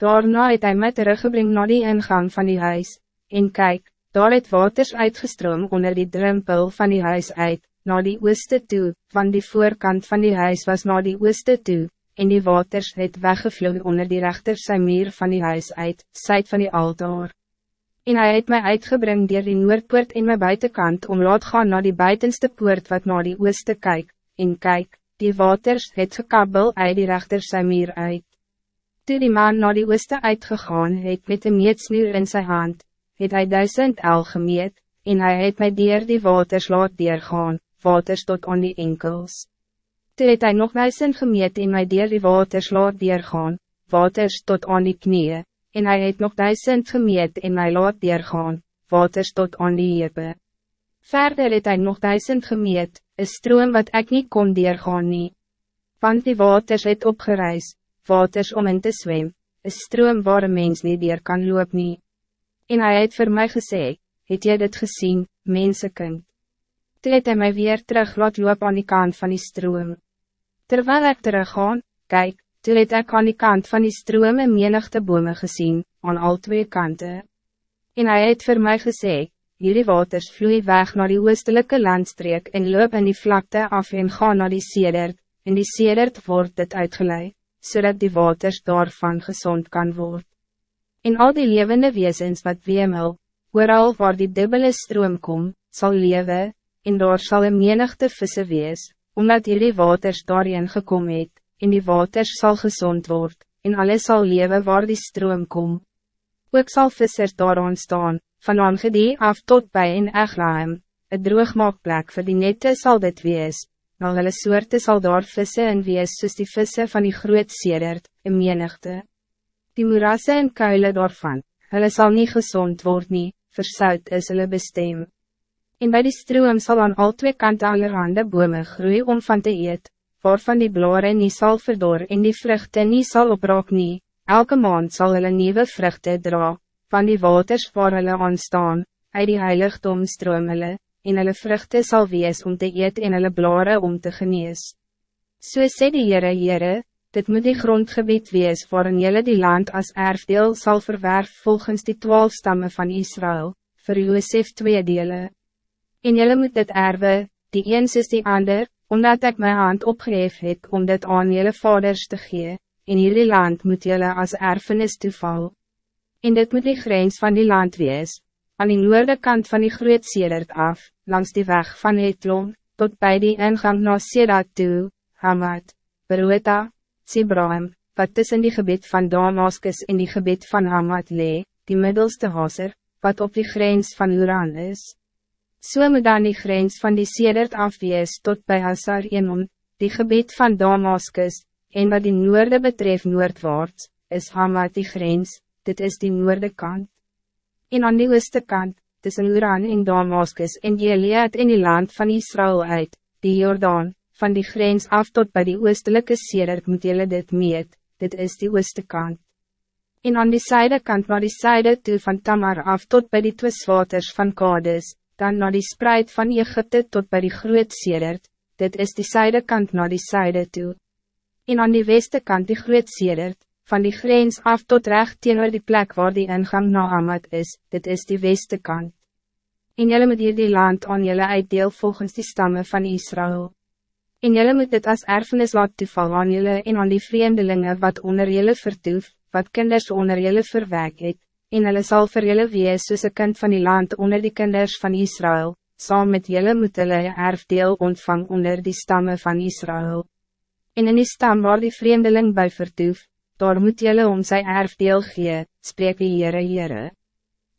Daarna het hy my teruggebring na die ingang van die huis, en kijk, daar het waters uitgestroom onder die drempel van die huis uit, na die ooste toe, van die voorkant van die huis was na die ooste toe, en die waters het weggevloeid onder die rechter sy muur van die huis uit, syd van die altaar. En hij het mij uitgebring dier die noordpoort in my buitenkant om laat gaan naar die buitenste poort wat naar die ooste kyk, en kyk, die waters het gekabbel uit die rechter sy muur uit. Toe die man naar die ooste uitgegaan het met een meetsnuur in zijn hand, het hij duizend el gemeet, en hij het my dier die waters laat deurgaan, waters tot aan die enkels. Toe het hy nog duizend gemeet en my dier die waters laat deurgaan, waters tot aan die knieën, en hij het nog duizend gemeet en my laat deurgaan, waters tot aan die hepe. Verder het hy nog duizend gemeet, een stroom wat ik niet kon deurgaan nie. Want die waters het opgereis, waters om in te zwem, een stroom waar een mens niet deer kan loop nie. En hij het voor mij gesê, het jy dit gezien, mensenkind? Toe het hy my weer terug laat loop aan die kant van die stroom. Terwijl ik teruggaan, kijk, toe het ek aan die kant van die stroom een menigte bome gezien, aan al twee kanten. En hij het voor mij gesê, hierdie waters vloei weg naar die oostelijke landstreek en loop in die vlakte af en gaan naar die sedert, en die sedert wordt het uitgeleid, zodat die waters daarvan gezond kan worden. En al die levende wezens wat wemel, ooral waar die dubbele stroom kom, zal leven, en daar sal een menigte visse wees, omdat hierdie waters daarin gekom het, en die waters zal gezond worden, en alles zal leven waar die stroom kom. Ook zal vissers daar ontstaan, van aangedie af tot bij in Eglaim, een droogmaakplek voor die nette zal dit wees, al hulle soorte sal daar visse en wees soos die visse van die groot sedert, een menigte. Die moerasse en kuile daarvan, hulle sal niet gezond worden, nie, versout is hulle bestem. En bij die stroom zal aan al twee kanten allerhande bome groei om van te eet, waarvan die blare nie sal verdor en die vruchten nie sal opraak nie, elke maand sal hulle nieuwe vruchten dra, van die waters waar hulle aanstaan, uit die heiligdom stroom hulle, en hulle vruchten sal wees om te eet en hulle blare om te genees. So sê die Heere Heere, dit moet die grondgebied wees waarin jylle die land als erfdeel zal verwerf volgens die twaalf stammen van Israël, voor Josef twee delen. En jylle moet dit erwe, die een is die ander, omdat ik mijn hand opgeef het om dit aan jylle vaders te gee, en hierdie land moet jylle als erfenis toeval. En dit moet die grens van die land wees, aan die noorde kant van die groot sedert af, langs die weg van Etlon, tot bij die ingang na Sedat toe, Hamad, Berueta, Sibraim, wat tussen die gebied van Damascus en die gebied van Hamad lee, die middelste haser, wat op die grens van Uran is. So moet dan die grens van die sedert af wees tot bij Hazar Enon, die gebied van Damascus, en wat die noorde betreft noordwaarts, is Hamad die grens, dit is die noorde kant en aan die ooste kant, tussen Uran en Damascus en Gilead in die land van Israël uit, die Jordaan, van die grens af tot bij die oostelijke sedert moet jylle dit meet, dit is die ooste kant. En aan die zijde kant naar die zijde toe van Tamar af tot bij die twiswaters van Kades, dan naar die spreid van Egypte tot bij die groot sedert, dit is die zijde kant naar die zijde toe. En aan die weste kant die groot sedert, van die grens af tot recht teenoor die plek waar die ingang na Hamad is, dit is die weste kant. En jylle moet hier die land aan jylle uitdeel volgens die stammen van Israël. En jylle moet dit als erfenis laat toeval aan jylle en aan die vreemdelingen wat onder jylle vertoef, wat kinders onder jylle verwek het, en jylle sal vir jylle wees soos een kind van die land onder die kinders van Israël, saam met jylle moet jylle erfdeel ontvang onder die stammen van Israël. En in die stam waar die vreemdeling bij vertoef, daar moet jylle om sy erfdeel gee, spreek die Heere Heere.